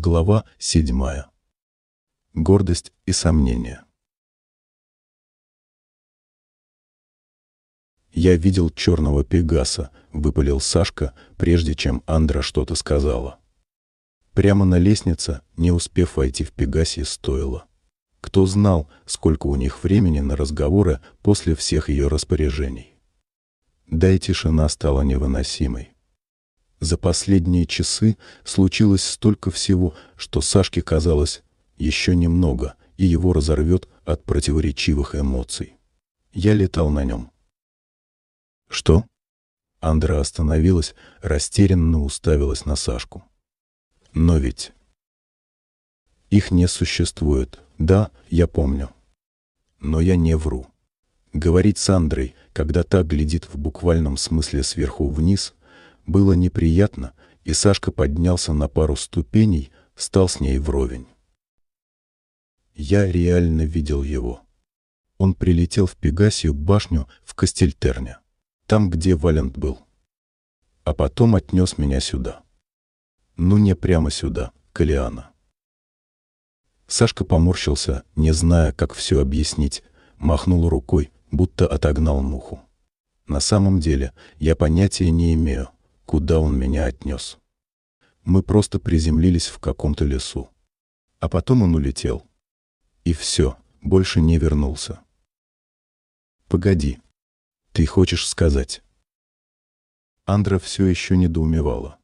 Глава 7. Гордость и сомнения. «Я видел черного пегаса», — выпалил Сашка, прежде чем Андра что-то сказала. Прямо на лестнице, не успев войти в пегасе, стоило. Кто знал, сколько у них времени на разговоры после всех ее распоряжений. Да и тишина стала невыносимой. За последние часы случилось столько всего, что Сашке казалось еще немного, и его разорвет от противоречивых эмоций. Я летал на нем. «Что?» Андра остановилась, растерянно уставилась на Сашку. «Но ведь...» «Их не существует. Да, я помню. Но я не вру. Говорить с Андрой, когда та глядит в буквальном смысле сверху вниз, было неприятно, и Сашка поднялся на пару ступеней, стал с ней вровень. Я реально видел его. Он прилетел в Пегасию башню в Кастельтерне, там, где Валент был. А потом отнес меня сюда. Ну, не прямо сюда, к Элиана. Сашка поморщился, не зная, как все объяснить, махнул рукой, будто отогнал муху. На самом деле, я понятия не имею, куда он меня отнес. Мы просто приземлились в каком-то лесу. А потом он улетел. И все, больше не вернулся. Погоди. Ты хочешь сказать? Андра все еще недоумевала.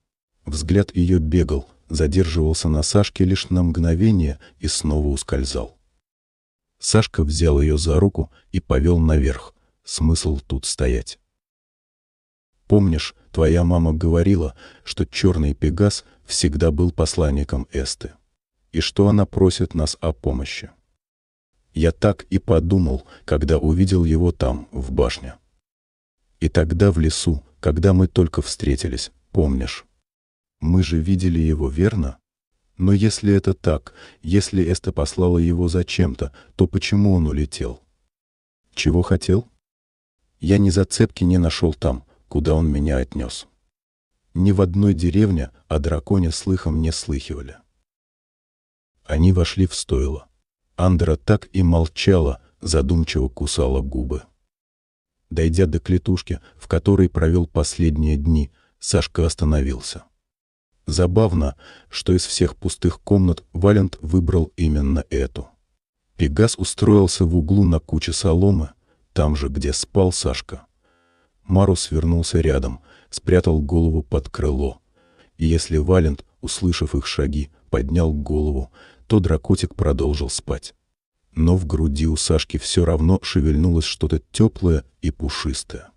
Взгляд ее бегал, задерживался на Сашке лишь на мгновение и снова ускользал. Сашка взял ее за руку и повел наверх. Смысл тут стоять. Помнишь, твоя мама говорила, что черный пегас всегда был посланником Эсты, и что она просит нас о помощи. Я так и подумал, когда увидел его там, в башне. И тогда в лесу, когда мы только встретились, помнишь? Мы же видели его, верно? Но если это так, если Эста послала его зачем-то, то почему он улетел? Чего хотел? Я ни зацепки не нашел там, куда он меня отнес. Ни в одной деревне о драконе слыхом не слыхивали. Они вошли в стойло. Андра так и молчала, задумчиво кусала губы. Дойдя до клетушки, в которой провел последние дни, Сашка остановился. Забавно, что из всех пустых комнат Валент выбрал именно эту. Пегас устроился в углу на куче соломы, там же, где спал Сашка. Марус вернулся рядом, спрятал голову под крыло. И если Валент, услышав их шаги, поднял голову, то дракотик продолжил спать. Но в груди у Сашки все равно шевельнулось что-то теплое и пушистое.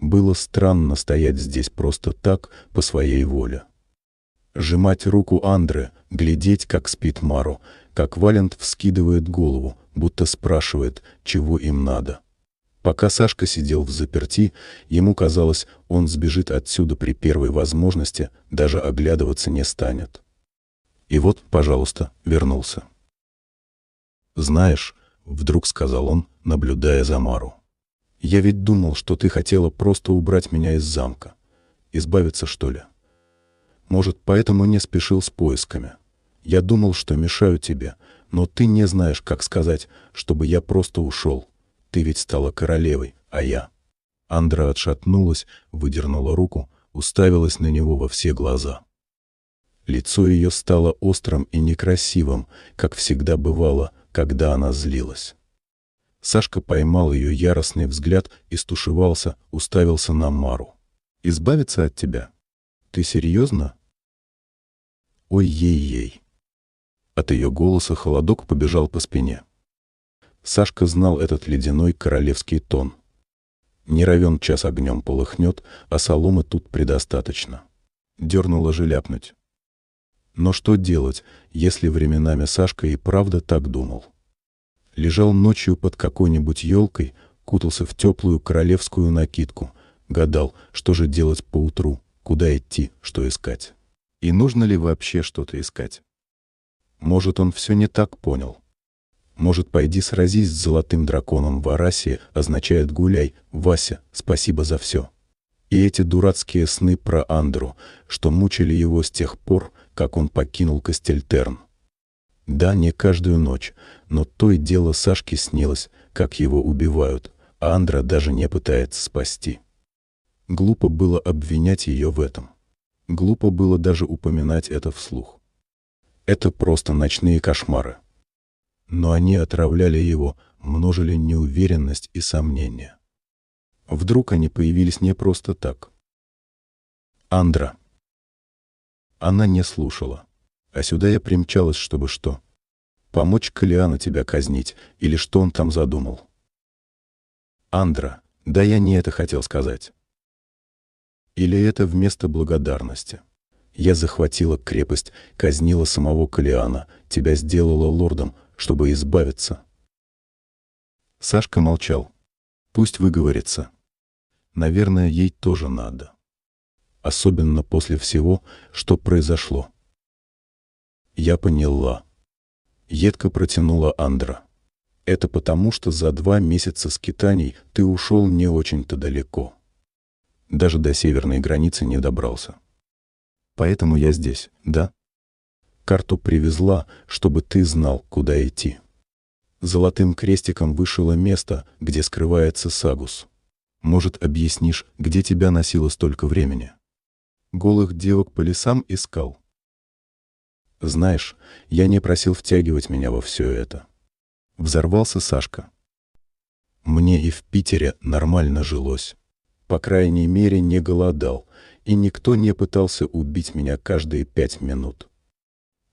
Было странно стоять здесь просто так, по своей воле. Сжимать руку Андре, глядеть, как спит Мару, как Валент вскидывает голову, будто спрашивает, чего им надо. Пока Сашка сидел в заперти, ему казалось, он сбежит отсюда при первой возможности, даже оглядываться не станет. И вот, пожалуйста, вернулся. «Знаешь», — вдруг сказал он, наблюдая за Мару, — «я ведь думал, что ты хотела просто убрать меня из замка. Избавиться, что ли? Может, поэтому не спешил с поисками. Я думал, что мешаю тебе, но ты не знаешь, как сказать, чтобы я просто ушел. Ты ведь стала королевой, а я...» Андра отшатнулась, выдернула руку, уставилась на него во все глаза. Лицо ее стало острым и некрасивым, как всегда бывало, когда она злилась. Сашка поймал ее яростный взгляд и стушевался, уставился на Мару. «Избавиться от тебя? Ты серьезно?» «Ой-ей-ей!» От ее голоса холодок побежал по спине. Сашка знал этот ледяной королевский тон. Не равен час огнем полыхнет, а соломы тут предостаточно. Дернула же ляпнуть. Но что делать, если временами Сашка и правда так думал? Лежал ночью под какой-нибудь елкой, кутался в теплую королевскую накидку, гадал, что же делать поутру, куда идти, что искать. И нужно ли вообще что-то искать? Может, он все не так понял. Может, пойди сразись с золотым драконом в Арасе означает гуляй, Вася, спасибо за все. И эти дурацкие сны про Андру, что мучили его с тех пор, как он покинул Кастельтерн. Да, не каждую ночь, но то и дело Сашке снилось, как его убивают, а Андра даже не пытается спасти. Глупо было обвинять ее в этом. Глупо было даже упоминать это вслух. Это просто ночные кошмары. Но они отравляли его, множили неуверенность и сомнения. Вдруг они появились не просто так. Андра. Она не слушала. А сюда я примчалась, чтобы что? Помочь Калиану тебя казнить, или что он там задумал? Андра. Да я не это хотел сказать. Или это вместо благодарности? Я захватила крепость, казнила самого Калиана, тебя сделала лордом, чтобы избавиться. Сашка молчал. Пусть выговорится. Наверное, ей тоже надо. Особенно после всего, что произошло. Я поняла. Едко протянула Андра. Это потому, что за два месяца скитаний ты ушел не очень-то далеко. Даже до северной границы не добрался. Поэтому я здесь, да? Карту привезла, чтобы ты знал, куда идти. Золотым крестиком вышило место, где скрывается Сагус. Может, объяснишь, где тебя носило столько времени? Голых девок по лесам искал. Знаешь, я не просил втягивать меня во все это. Взорвался Сашка. Мне и в Питере нормально жилось. По крайней мере, не голодал, и никто не пытался убить меня каждые пять минут.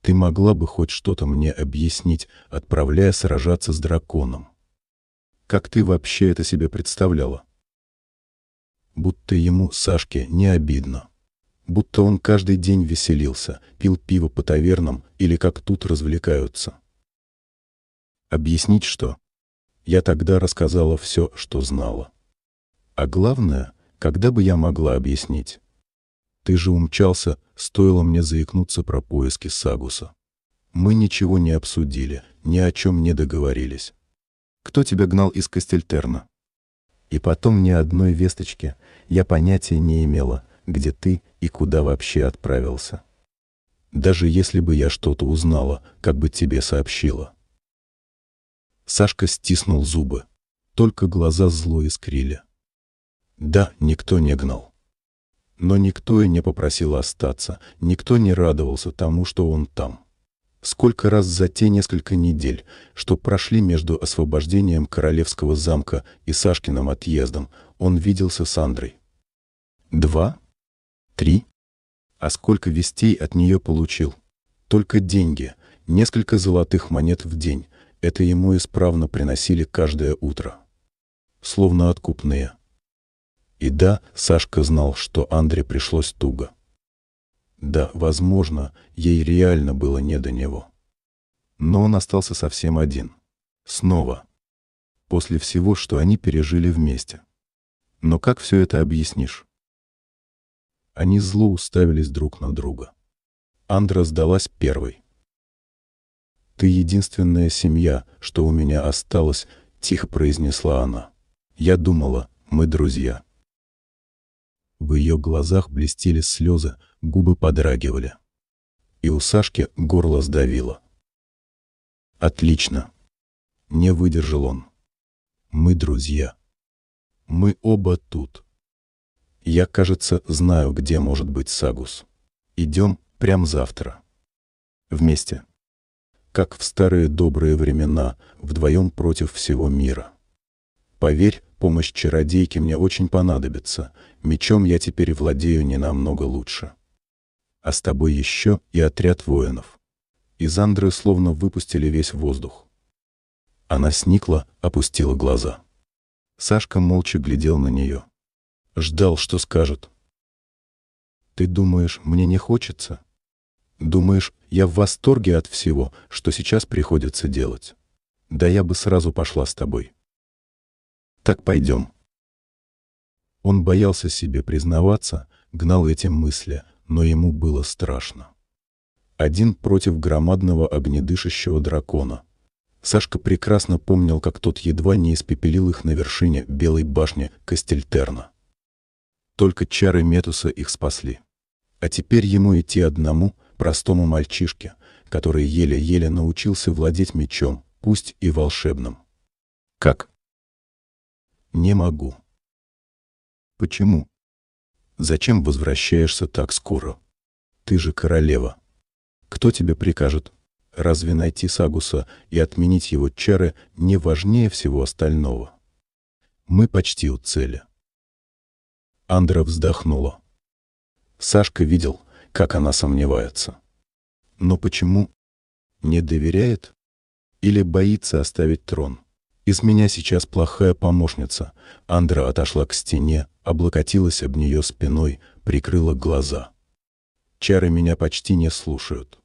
Ты могла бы хоть что-то мне объяснить, отправляя сражаться с драконом. Как ты вообще это себе представляла? Будто ему, Сашке, не обидно. Будто он каждый день веселился, пил пиво по тавернам или как тут развлекаются. Объяснить что? Я тогда рассказала все, что знала. А главное, когда бы я могла объяснить? Ты же умчался, стоило мне заикнуться про поиски Сагуса. Мы ничего не обсудили, ни о чем не договорились. Кто тебя гнал из Кастельтерна? И потом ни одной весточки я понятия не имела, где ты и куда вообще отправился. Даже если бы я что-то узнала, как бы тебе сообщила. Сашка стиснул зубы. Только глаза зло искрили. Да, никто не гнал. Но никто и не попросил остаться, никто не радовался тому, что он там. Сколько раз за те несколько недель, что прошли между освобождением королевского замка и Сашкиным отъездом, он виделся с Андрой. Два? Три? А сколько вестей от нее получил? Только деньги, несколько золотых монет в день. Это ему исправно приносили каждое утро. Словно откупные. И да, Сашка знал, что Андре пришлось туго. Да, возможно, ей реально было не до него. Но он остался совсем один. Снова. После всего, что они пережили вместе. Но как все это объяснишь? Они зло уставились друг на друга. Андра сдалась первой. «Ты единственная семья, что у меня осталась», — тихо произнесла она. «Я думала, мы друзья». В ее глазах блестели слезы, губы подрагивали. И у Сашки горло сдавило. «Отлично!» Не выдержал он. «Мы друзья. Мы оба тут. Я, кажется, знаю, где может быть Сагус. Идем прямо завтра. Вместе. Как в старые добрые времена, вдвоем против всего мира. Поверь, Помощь чародейки мне очень понадобится. Мечом я теперь владею не намного лучше. А с тобой еще и отряд воинов. Из Андры словно выпустили весь воздух. Она сникла, опустила глаза. Сашка молча глядел на нее. Ждал, что скажет. «Ты думаешь, мне не хочется? Думаешь, я в восторге от всего, что сейчас приходится делать? Да я бы сразу пошла с тобой». Так пойдем. Он боялся себе признаваться, гнал эти мысли, но ему было страшно. Один против громадного огнедышащего дракона. Сашка прекрасно помнил, как тот едва не испепелил их на вершине белой башни Кастельтерна. Только чары Метуса их спасли. А теперь ему идти одному, простому мальчишке, который еле-еле научился владеть мечом, пусть и волшебным. Как? Не могу. Почему? Зачем возвращаешься так скоро? Ты же королева. Кто тебе прикажет? Разве найти Сагуса и отменить его чары не важнее всего остального? Мы почти у цели. Андра вздохнула. Сашка видел, как она сомневается. Но почему? Не доверяет? Или боится оставить трон? Из меня сейчас плохая помощница. Андра отошла к стене, облокотилась об нее спиной, прикрыла глаза. Чары меня почти не слушают.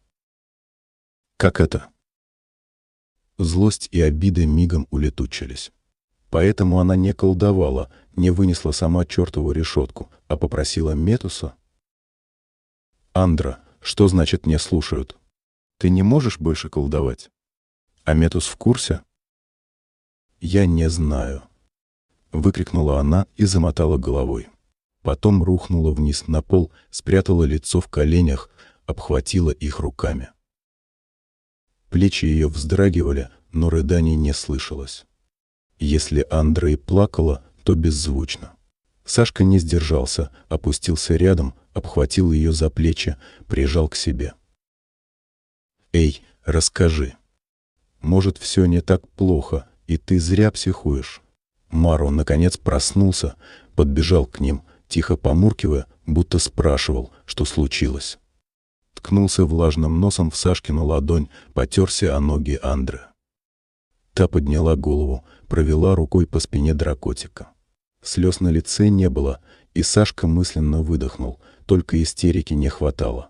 Как это? Злость и обиды мигом улетучились. Поэтому она не колдовала, не вынесла сама чертову решетку, а попросила Метуса. «Андра, что значит «не слушают»? Ты не можешь больше колдовать?» «А Метус в курсе?» «Я не знаю», — выкрикнула она и замотала головой. Потом рухнула вниз на пол, спрятала лицо в коленях, обхватила их руками. Плечи ее вздрагивали, но рыданий не слышалось. Если Андра и плакала, то беззвучно. Сашка не сдержался, опустился рядом, обхватил ее за плечи, прижал к себе. «Эй, расскажи. Может, все не так плохо, и ты зря психуешь?» Маро, наконец, проснулся, подбежал к ним, тихо помуркивая, будто спрашивал, что случилось. Ткнулся влажным носом в Сашкину ладонь, потерся о ноги Андры. Та подняла голову, провела рукой по спине дракотика. Слез на лице не было, и Сашка мысленно выдохнул, только истерики не хватало.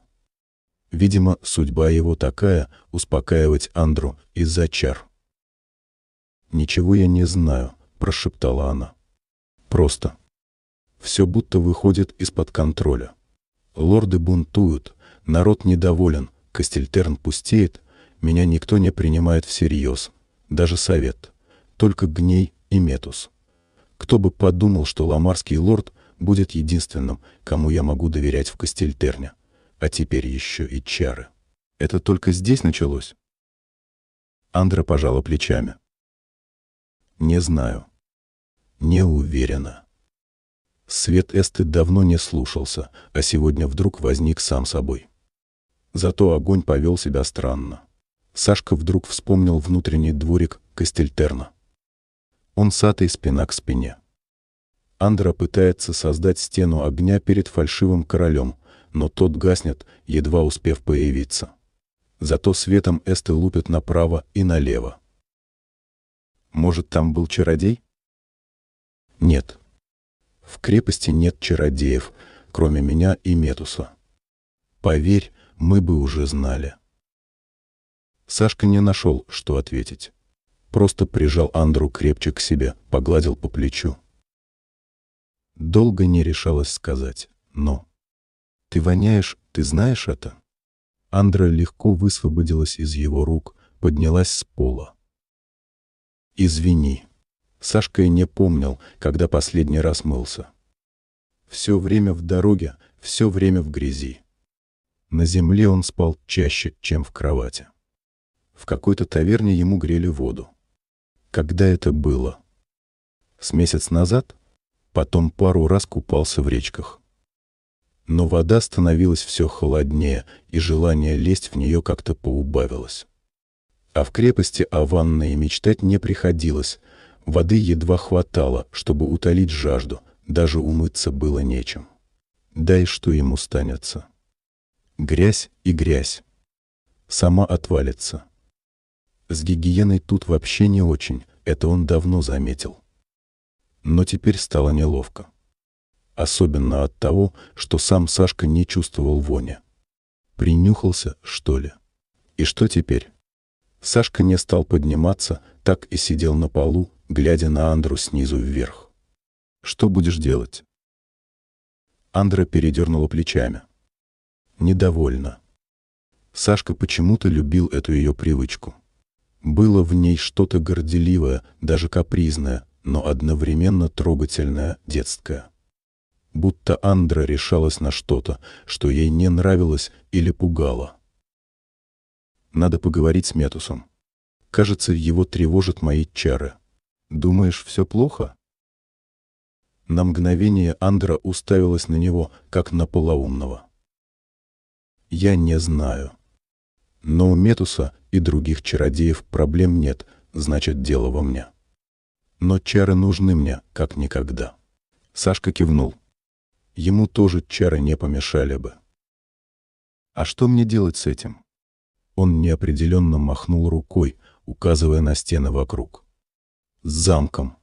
Видимо, судьба его такая — успокаивать Андру из-за чар. «Ничего я не знаю», — прошептала она. «Просто. Все будто выходит из-под контроля. Лорды бунтуют, народ недоволен, Кастельтерн пустеет, меня никто не принимает всерьез, даже совет, только Гней и Метус. Кто бы подумал, что ламарский лорд будет единственным, кому я могу доверять в Кастельтерне. А теперь еще и чары. Это только здесь началось? Андра пожала плечами. Не знаю. Не уверена. Свет Эсты давно не слушался, а сегодня вдруг возник сам собой. Зато огонь повел себя странно. Сашка вдруг вспомнил внутренний дворик Кастельтерна. Он сатый спина к спине. Андра пытается создать стену огня перед фальшивым королем, но тот гаснет, едва успев появиться. Зато светом Эсты лупят направо и налево. Может, там был чародей? Нет. В крепости нет чародеев, кроме меня и Метуса. Поверь, мы бы уже знали. Сашка не нашел, что ответить. Просто прижал Андру крепче к себе, погладил по плечу. Долго не решалась сказать «но». «Ты воняешь, ты знаешь это?» Андра легко высвободилась из его рук, поднялась с пола. «Извини». Сашка и не помнил, когда последний раз мылся. Все время в дороге, все время в грязи. На земле он спал чаще, чем в кровати. В какой-то таверне ему грели воду. Когда это было? С месяц назад? Потом пару раз купался в речках. Но вода становилась все холоднее, и желание лезть в нее как-то поубавилось. А в крепости о ванной мечтать не приходилось. Воды едва хватало, чтобы утолить жажду, даже умыться было нечем. Да и что ему станется? Грязь и грязь. Сама отвалится. С гигиеной тут вообще не очень, это он давно заметил. Но теперь стало неловко. Особенно от того, что сам Сашка не чувствовал вони. Принюхался, что ли? И что теперь? Сашка не стал подниматься, так и сидел на полу, глядя на Андру снизу вверх. «Что будешь делать?» Андра передернула плечами недовольна. Сашка почему-то любил эту ее привычку. Было в ней что-то горделивое, даже капризное, но одновременно трогательное, детское. будто Андра решалась на что-то, что ей не нравилось или пугало. Надо поговорить с Метусом. Кажется, его тревожат мои чары. Думаешь, все плохо? На мгновение Андра уставилась на него, как на полоумного. Я не знаю. Но у Метуса и других чародеев проблем нет, значит, дело во мне. Но чары нужны мне, как никогда. Сашка кивнул. Ему тоже чары не помешали бы. А что мне делать с этим? Он неопределенно махнул рукой, указывая на стены вокруг. С замком.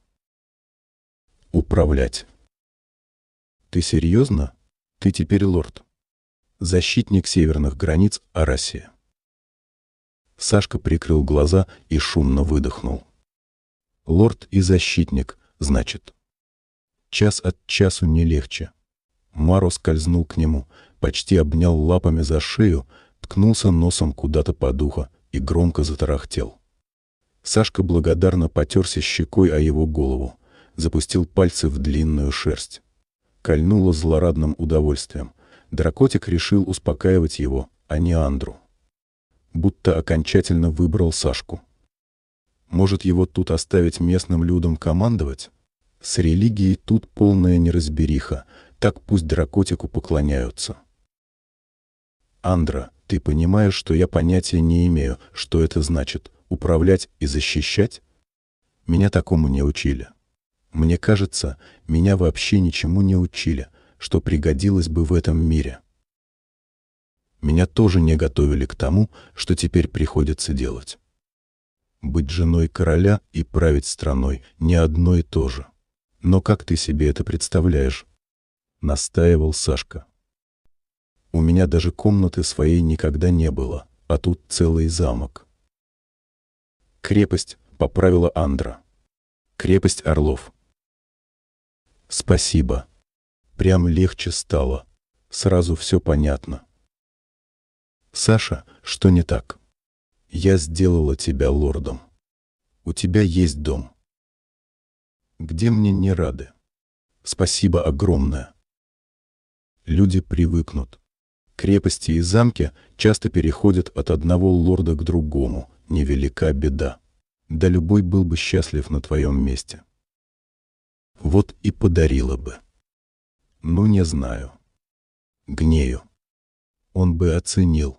Управлять. Ты серьезно? Ты теперь лорд. Защитник северных границ Арасия. Сашка прикрыл глаза и шумно выдохнул. Лорд и защитник, значит. Час от часу не легче. Маро скользнул к нему, почти обнял лапами за шею, ткнулся носом куда-то под ухо и громко затарахтел. Сашка благодарно потерся щекой о его голову, запустил пальцы в длинную шерсть. Кольнуло злорадным удовольствием. Дракотик решил успокаивать его, а не Андру. Будто окончательно выбрал Сашку. Может, его тут оставить местным людям командовать? С религией тут полная неразбериха, так пусть дракотику поклоняются. Андра, ты понимаешь, что я понятия не имею, что это значит — управлять и защищать? Меня такому не учили. Мне кажется, меня вообще ничему не учили, что пригодилось бы в этом мире. Меня тоже не готовили к тому, что теперь приходится делать. Быть женой короля и править страной — не одно и то же. Но как ты себе это представляешь? Настаивал Сашка. У меня даже комнаты своей никогда не было, а тут целый замок. Крепость, поправила Андра. Крепость Орлов. Спасибо. Прям легче стало. Сразу все понятно. Саша, что не так? Я сделала тебя лордом. У тебя есть дом. Где мне не рады? Спасибо огромное. Люди привыкнут. Крепости и замки часто переходят от одного лорда к другому, невелика беда. Да любой был бы счастлив на твоем месте. Вот и подарила бы. Ну, не знаю. Гнею. Он бы оценил.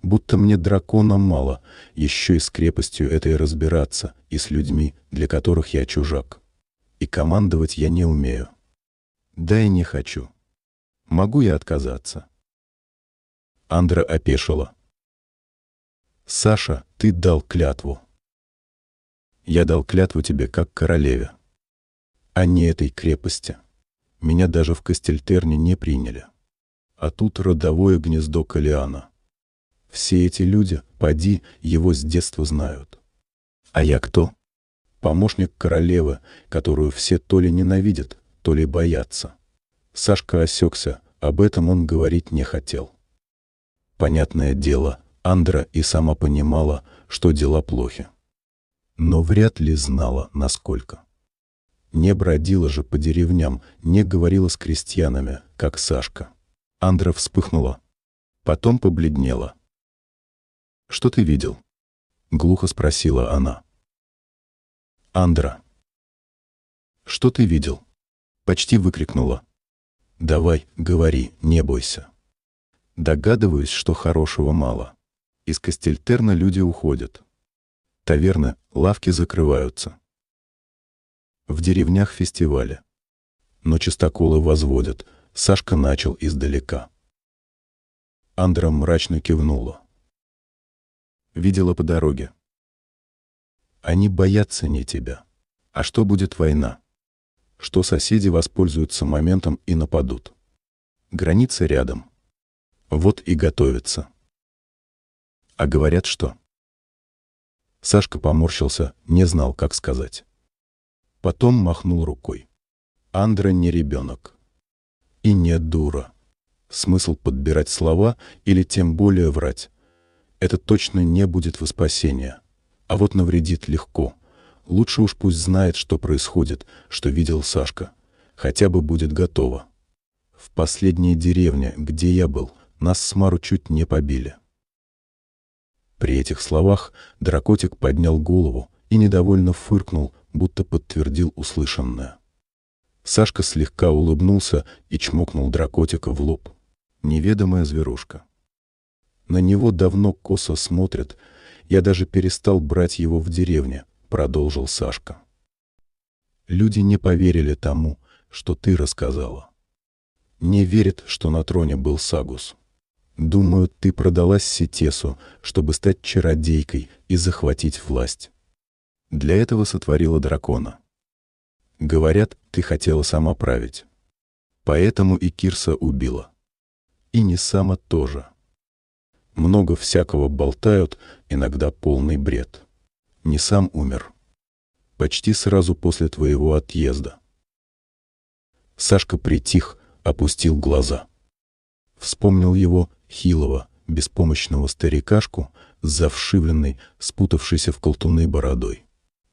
Будто мне дракона мало, еще и с крепостью этой разбираться, и с людьми, для которых я чужак. И командовать я не умею. Да и не хочу. Могу я отказаться? Андра опешила. «Саша, ты дал клятву». «Я дал клятву тебе как королеве, а не этой крепости. Меня даже в Кастельтерне не приняли. А тут родовое гнездо Калиана. Все эти люди, поди, его с детства знают. А я кто? Помощник королевы, которую все то ли ненавидят, то ли боятся. Сашка осекся, об этом он говорить не хотел. Понятное дело, Андра и сама понимала, что дела плохи. Но вряд ли знала, насколько. Не бродила же по деревням, не говорила с крестьянами, как Сашка. Андра вспыхнула. Потом побледнела. «Что ты видел?» — глухо спросила она. «Андра». «Что ты видел?» — почти выкрикнула. «Давай, говори, не бойся». Догадываюсь, что хорошего мало. Из Кастельтерна люди уходят. Таверны, лавки закрываются. В деревнях фестивали. Но чистоколы возводят. Сашка начал издалека. Андра мрачно кивнула. Видела по дороге. Они боятся не тебя. А что будет война? Что соседи воспользуются моментом и нападут. Граница рядом. Вот и готовятся. А говорят, что? Сашка поморщился, не знал, как сказать. Потом махнул рукой. Андра не ребенок. И не дура. Смысл подбирать слова или тем более врать. Это точно не будет во спасение. А вот навредит легко. Лучше уж пусть знает, что происходит, что видел Сашка. Хотя бы будет готово. В последней деревне, где я был, нас с Мару чуть не побили. При этих словах дракотик поднял голову и недовольно фыркнул, будто подтвердил услышанное. Сашка слегка улыбнулся и чмокнул дракотика в лоб. Неведомая зверушка. На него давно косо смотрят. Я даже перестал брать его в деревне, продолжил Сашка. Люди не поверили тому, что ты рассказала. Не верят, что на троне был Сагус. Думаю, ты продалась Сетесу, чтобы стать чародейкой и захватить власть. Для этого сотворила дракона. Говорят, ты хотела сама править. Поэтому и Кирса убила. И не сама тоже. Много всякого болтают, иногда полный бред. Не сам умер. Почти сразу после твоего отъезда. Сашка притих, опустил глаза. Вспомнил его, хилого, беспомощного старикашку с завшивленной, спутавшейся в колтуны бородой.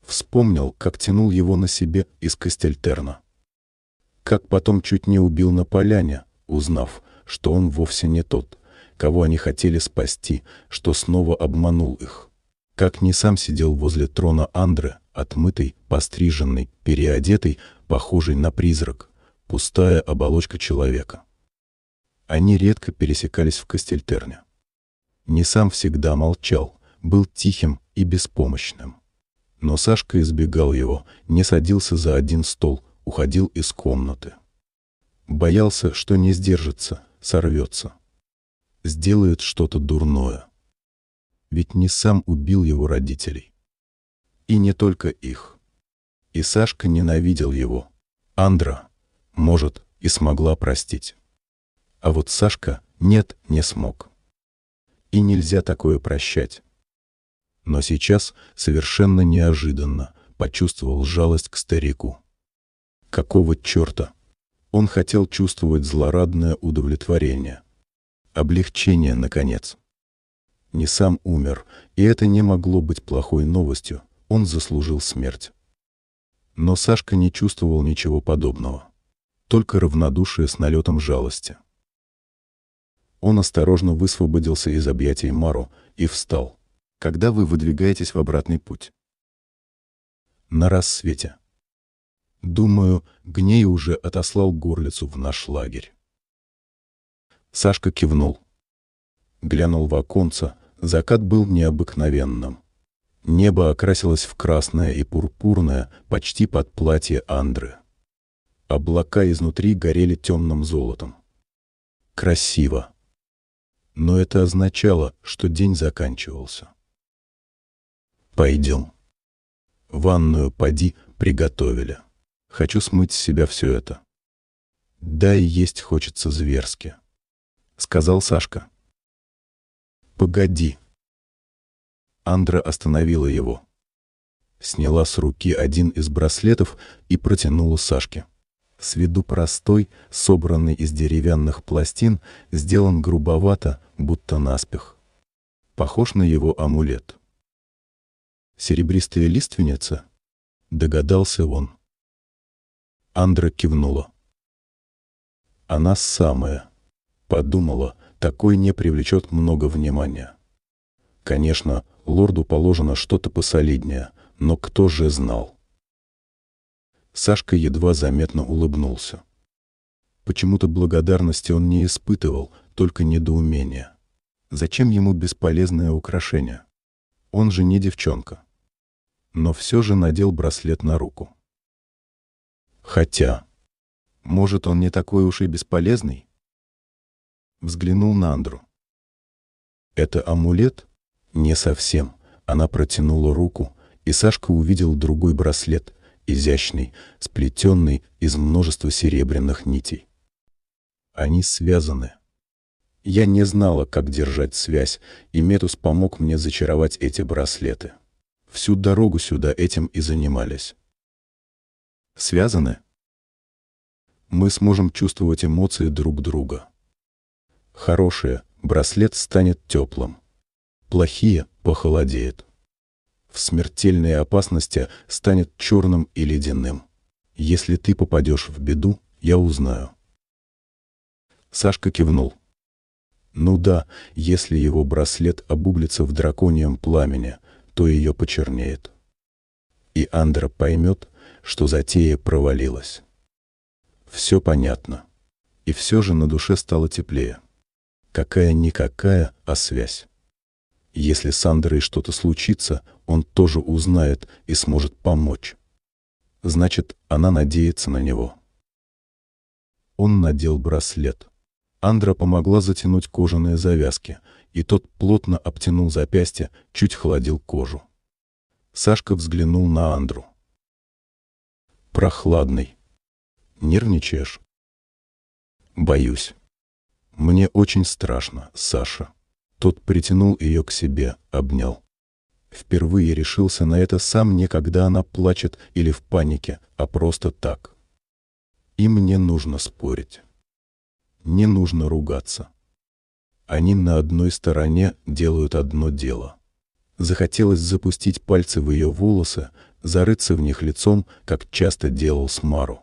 Вспомнил, как тянул его на себе из Кастельтерна. Как потом чуть не убил на поляне, узнав, что он вовсе не тот, кого они хотели спасти, что снова обманул их. Как не сам сидел возле трона Андры, отмытый, постриженный, переодетый, похожий на призрак, пустая оболочка человека. Они редко пересекались в Кастельтерне. Не сам всегда молчал, был тихим и беспомощным. Но Сашка избегал его, не садился за один стол, уходил из комнаты. Боялся, что не сдержится, сорвется. Сделает что-то дурное. Ведь не сам убил его родителей. И не только их. И Сашка ненавидел его. Андра, может, и смогла простить. А вот Сашка нет, не смог. И нельзя такое прощать. Но сейчас совершенно неожиданно почувствовал жалость к старику. Какого черта? Он хотел чувствовать злорадное удовлетворение. Облегчение, наконец. Не сам умер, и это не могло быть плохой новостью. Он заслужил смерть. Но Сашка не чувствовал ничего подобного. Только равнодушие с налетом жалости. Он осторожно высвободился из объятий Мару и встал. «Когда вы выдвигаетесь в обратный путь?» «На рассвете». «Думаю, Гней уже отослал горлицу в наш лагерь». Сашка кивнул. Глянул в оконце, закат был необыкновенным. Небо окрасилось в красное и пурпурное, почти под платье Андры. Облака изнутри горели темным золотом. Красиво но это означало, что день заканчивался. «Пойдем. Ванную поди приготовили. Хочу смыть с себя все это. Да и есть хочется зверски», — сказал Сашка. «Погоди». Андра остановила его. Сняла с руки один из браслетов и протянула Сашке. С виду простой, собранный из деревянных пластин, сделан грубовато, будто наспех. Похож на его амулет. «Серебристая лиственница?» — догадался он. Андра кивнула. «Она самая», — подумала, — «такой не привлечет много внимания». Конечно, лорду положено что-то посолиднее, но кто же знал? Сашка едва заметно улыбнулся. Почему-то благодарности он не испытывал, только недоумение. Зачем ему бесполезное украшение? Он же не девчонка. Но все же надел браслет на руку. Хотя, может, он не такой уж и бесполезный? Взглянул на Андру. Это амулет? Не совсем. Она протянула руку, и Сашка увидел другой браслет, изящный, сплетенный из множества серебряных нитей. Они связаны. Я не знала, как держать связь, и Метус помог мне зачаровать эти браслеты. Всю дорогу сюда этим и занимались. Связаны? Мы сможем чувствовать эмоции друг друга. Хорошие, браслет станет теплым. Плохие, похолодеет в смертельной опасности станет черным и ледяным. Если ты попадешь в беду, я узнаю. Сашка кивнул. Ну да, если его браслет обуглится в драконьем пламени, то ее почернеет. И Андра поймет, что затея провалилась. Все понятно. И все же на душе стало теплее. Какая-никакая, а связь. Если с Андрой что-то случится, он тоже узнает и сможет помочь. Значит, она надеется на него. Он надел браслет. Андра помогла затянуть кожаные завязки, и тот плотно обтянул запястье, чуть холодил кожу. Сашка взглянул на Андру. «Прохладный. Нервничаешь?» «Боюсь. Мне очень страшно, Саша». Тот притянул ее к себе, обнял. Впервые решился на это сам не когда она плачет или в панике, а просто так. И мне нужно спорить. Не нужно ругаться. Они на одной стороне делают одно дело. Захотелось запустить пальцы в ее волосы, зарыться в них лицом, как часто делал с Мару.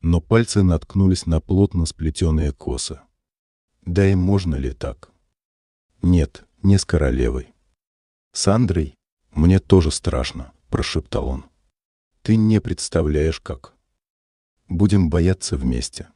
Но пальцы наткнулись на плотно сплетенные косы. Да и можно ли так? Нет, не с королевой. С Андрой мне тоже страшно, прошептал он. Ты не представляешь как. Будем бояться вместе.